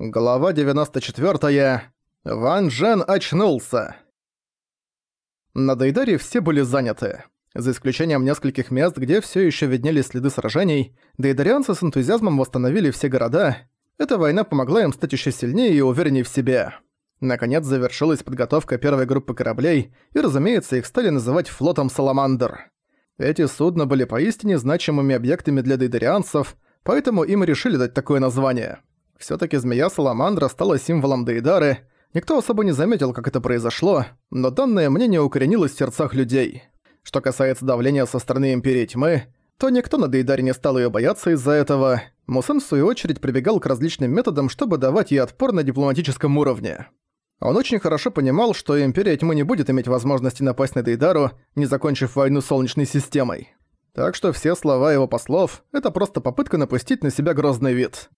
Глава 94. Ван Джен очнулся. На Дейдаре все были заняты. За исключением нескольких мест, где все еще виднелись следы сражений, дейдарианцы с энтузиазмом восстановили все города. Эта война помогла им стать еще сильнее и увереннее в себе. Наконец завершилась подготовка первой группы кораблей, и, разумеется, их стали называть флотом «Саламандр». Эти судна были поистине значимыми объектами для дейдарианцев, поэтому им решили дать такое название – Всё-таки змея-саламандра стала символом Дейдары. Никто особо не заметил, как это произошло, но данное мнение укоренилось в сердцах людей. Что касается давления со стороны Империи Тьмы, то никто на Дейдаре не стал её бояться из-за этого. Мусэн в свою очередь прибегал к различным методам, чтобы давать ей отпор на дипломатическом уровне. Он очень хорошо понимал, что Империя Тьмы не будет иметь возможности напасть на Дейдару, не закончив войну Солнечной системой. Так что все слова его послов – это просто попытка напустить на себя грозный вид.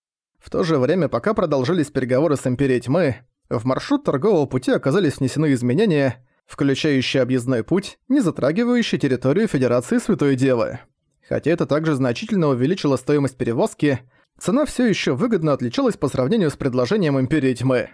В то же время, пока продолжились переговоры с Империей Тьмы, в маршрут торгового пути оказались внесены изменения, включающие объездной путь, не затрагивающий территорию Федерации Святой Девы. Хотя это также значительно увеличило стоимость перевозки, цена все еще выгодно отличалась по сравнению с предложением Империи Тьмы.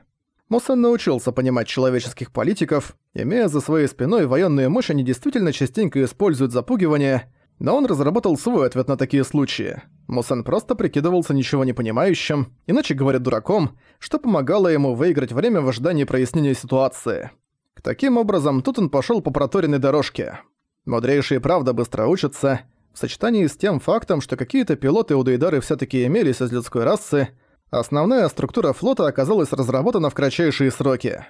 Мусан научился понимать человеческих политиков, имея за своей спиной военную мощь, они действительно частенько используют запугивание, но он разработал свой ответ на такие случаи. Мусан просто прикидывался ничего не понимающим, иначе говоря дураком, что помогало ему выиграть время в ожидании прояснения ситуации. К таким образом, тут он пошёл по проторенной дорожке. Мудрейшие правда быстро учатся, в сочетании с тем фактом, что какие-то пилоты у Дейдары всё-таки имелись из людской расы, основная структура флота оказалась разработана в кратчайшие сроки.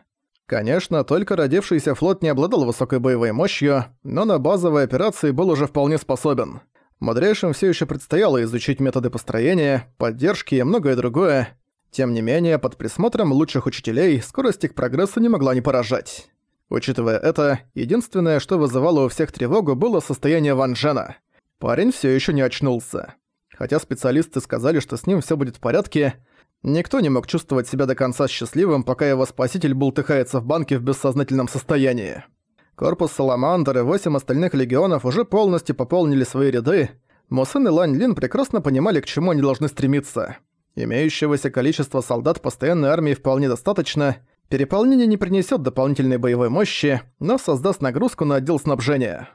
Конечно, только родившийся флот не обладал высокой боевой мощью, но на базовой операции был уже вполне способен. Мудрейшим все еще предстояло изучить методы построения, поддержки и многое другое. Тем не менее, под присмотром лучших учителей скорость их прогресса не могла не поражать. Учитывая это, единственное, что вызывало у всех тревогу, было состояние Ван Джена. Парень все еще не очнулся. Хотя специалисты сказали, что с ним все будет в порядке, никто не мог чувствовать себя до конца счастливым, пока его спаситель бултыхается в банке в бессознательном состоянии. Корпус Саламандр и восемь остальных легионов уже полностью пополнили свои ряды. Мусын и Лань Лин прекрасно понимали, к чему они должны стремиться. Имеющегося количества солдат постоянной армии вполне достаточно. Переполнение не принесет дополнительной боевой мощи, но создаст нагрузку на отдел снабжения.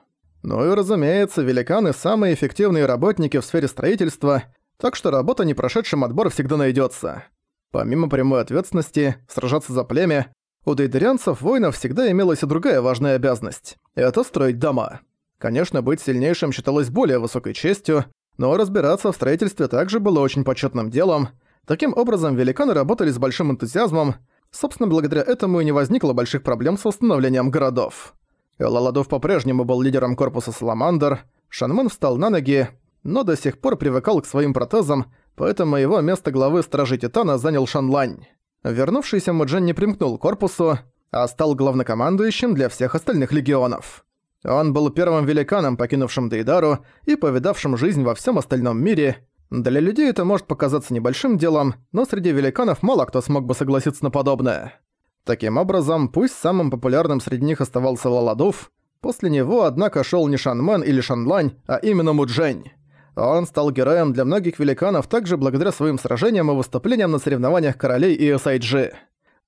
Ну и разумеется, великаны – самые эффективные работники в сфере строительства, так что работа, не прошедшим отбор, всегда найдется. Помимо прямой ответственности, сражаться за племя, у дейдерианцев воинов всегда имелась и другая важная обязанность – это строить дома. Конечно, быть сильнейшим считалось более высокой честью, но разбираться в строительстве также было очень почетным делом. Таким образом, великаны работали с большим энтузиазмом, собственно, благодаря этому и не возникло больших проблем с восстановлением городов. Лаладов по-прежнему был лидером корпуса Саламандр, Шанмэн встал на ноги, но до сих пор привыкал к своим протезам, поэтому его место главы Стражи Титана занял Шанлань. Вернувшийся Муджен не примкнул к корпусу, а стал главнокомандующим для всех остальных легионов. Он был первым великаном, покинувшим Дейдару и повидавшим жизнь во всем остальном мире. Для людей это может показаться небольшим делом, но среди великанов мало кто смог бы согласиться на подобное. Таким образом, пусть самым популярным среди них оставался Лаладуф, после него, однако, шел не Шанмен или Шанлань, а именно Муджень. Он стал героем для многих великанов также благодаря своим сражениям и выступлениям на соревнованиях королей и SIG.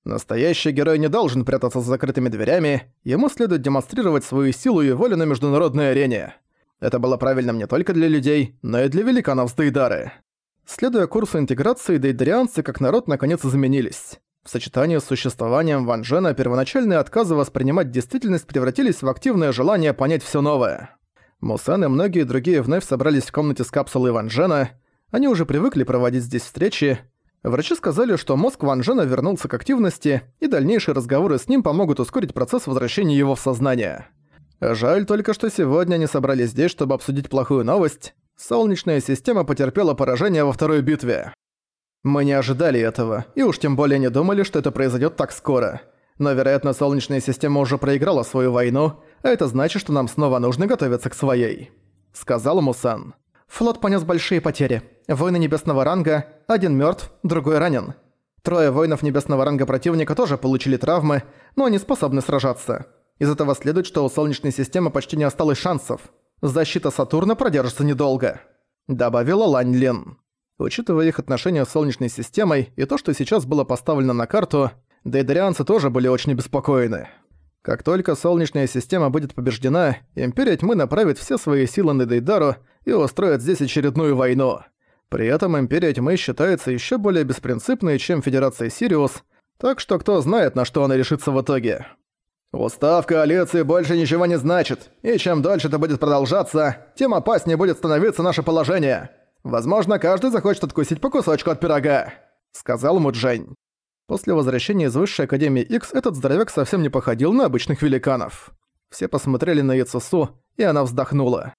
Настоящий герой не должен прятаться за закрытыми дверями, ему следует демонстрировать свою силу и волю на международной арене. Это было правильным не только для людей, но и для великанов с Дейдары. Следуя курсу интеграции, дейдарианцы как народ наконец изменились. В сочетании с существованием Ван Джена первоначальные отказы воспринимать действительность превратились в активное желание понять все новое. Мусан и многие другие вновь собрались в комнате с капсулой Ван Джена. Они уже привыкли проводить здесь встречи. Врачи сказали, что мозг Ван Джена вернулся к активности, и дальнейшие разговоры с ним помогут ускорить процесс возвращения его в сознание. Жаль только, что сегодня они собрались здесь, чтобы обсудить плохую новость. Солнечная система потерпела поражение во второй битве. Мы не ожидали этого, и уж тем более не думали, что это произойдет так скоро. Но, вероятно, Солнечная система уже проиграла свою войну, а это значит, что нам снова нужно готовиться к своей», — сказал Мусан. «Флот понес большие потери. Воины небесного ранга, один мертв, другой ранен. Трое воинов небесного ранга противника тоже получили травмы, но они способны сражаться. Из этого следует, что у Солнечной системы почти не осталось шансов. Защита Сатурна продержится недолго», — добавила Лань Лин. Учитывая их отношения с Солнечной системой и то, что сейчас было поставлено на карту, дейдарианцы тоже были очень обеспокоены. Как только Солнечная система будет побеждена, Империя Тьмы направит все свои силы на Дейдару и устроит здесь очередную войну. При этом Империя Тьмы считается еще более беспринципной, чем Федерация Сириус, так что кто знает, на что она решится в итоге. Устав коалиции больше ничего не значит, и чем дольше это будет продолжаться, тем опаснее будет становиться наше положение. Возможно, каждый захочет откусить по кусочку от пирога», — сказал Муджень. После возвращения из Высшей Академии X этот здоровяк совсем не походил на обычных великанов. Все посмотрели на Яцесу, и она вздохнула.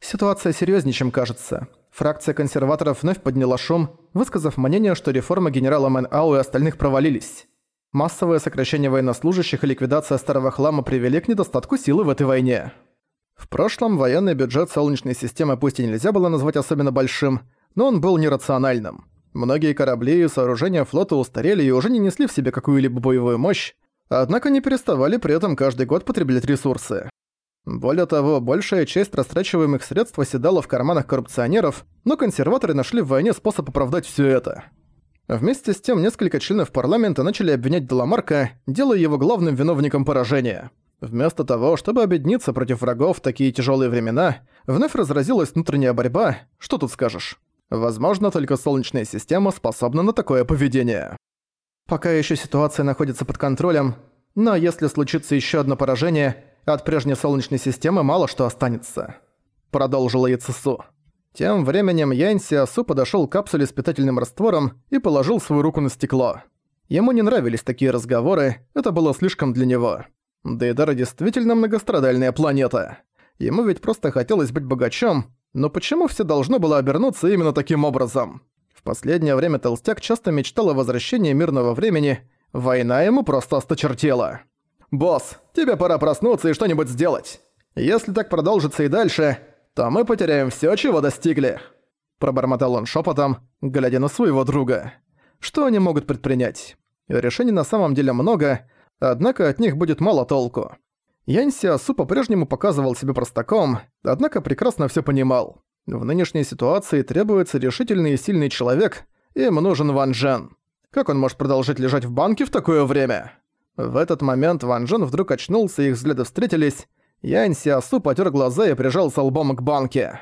Ситуация серьезнее, чем кажется. Фракция консерваторов вновь подняла шум, высказав мнение, что реформы генерала Мэн Ау и остальных провалились. Массовое сокращение военнослужащих и ликвидация старого хлама привели к недостатку силы в этой войне. В прошлом военный бюджет Солнечной системы пусть и нельзя было назвать особенно большим, но он был нерациональным. Многие корабли и сооружения флота устарели и уже не несли в себе какую-либо боевую мощь, однако не переставали при этом каждый год потреблять ресурсы. Более того, большая часть растрачиваемых средств оседала в карманах коррупционеров, но консерваторы нашли в войне способ оправдать все это. Вместе с тем несколько членов парламента начали обвинять Деламарка, делая его главным виновником поражения. Вместо того, чтобы объединиться против врагов в такие тяжелые времена, вновь разразилась внутренняя борьба, что тут скажешь. Возможно, только Солнечная система способна на такое поведение. Пока еще ситуация находится под контролем, но если случится еще одно поражение, от прежней Солнечной системы мало что останется. Продолжила Яцесу. Тем временем Янь Сиасу подошёл к капсуле с питательным раствором и положил свою руку на стекло. Ему не нравились такие разговоры, это было слишком для него. Дейдара действительно многострадальная планета. Ему ведь просто хотелось быть богачом, но почему все должно было обернуться именно таким образом? В последнее время Толстяк часто мечтал о возвращении мирного времени, война ему просто осточертела. «Босс, тебе пора проснуться и что-нибудь сделать. Если так продолжится и дальше, то мы потеряем все, чего достигли». Пробормотал он шепотом, глядя на своего друга. Что они могут предпринять? Решений на самом деле много, однако от них будет мало толку. Янь Сиасу по-прежнему показывал себя простаком, однако прекрасно все понимал. В нынешней ситуации требуется решительный и сильный человек, им нужен Ван Джен. Как он может продолжать лежать в банке в такое время? В этот момент Ван Джен вдруг очнулся, их взгляды встретились. Янь Сиасу потер глаза и прижался лбом к банке.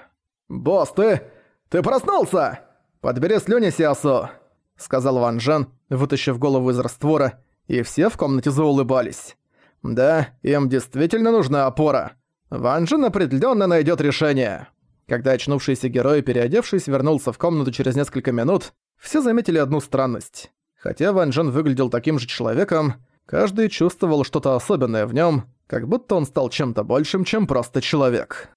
«Босс, ты... ты проснулся! Подбери слюни, Сиасу!» Сказал Ван Джен, вытащив голову из раствора, и все в комнате заулыбались. Да, им действительно нужна опора. Ван Джен определенно найдет решение. Когда очнувшийся герой, переодевшись, вернулся в комнату через несколько минут, все заметили одну странность. Хотя Ван Джен выглядел таким же человеком, каждый чувствовал что-то особенное в нем, как будто он стал чем-то большим, чем просто человек.